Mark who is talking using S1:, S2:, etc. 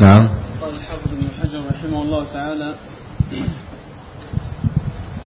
S1: نعم.
S2: قال الحافظ ابن حجر رحمه الله تعالى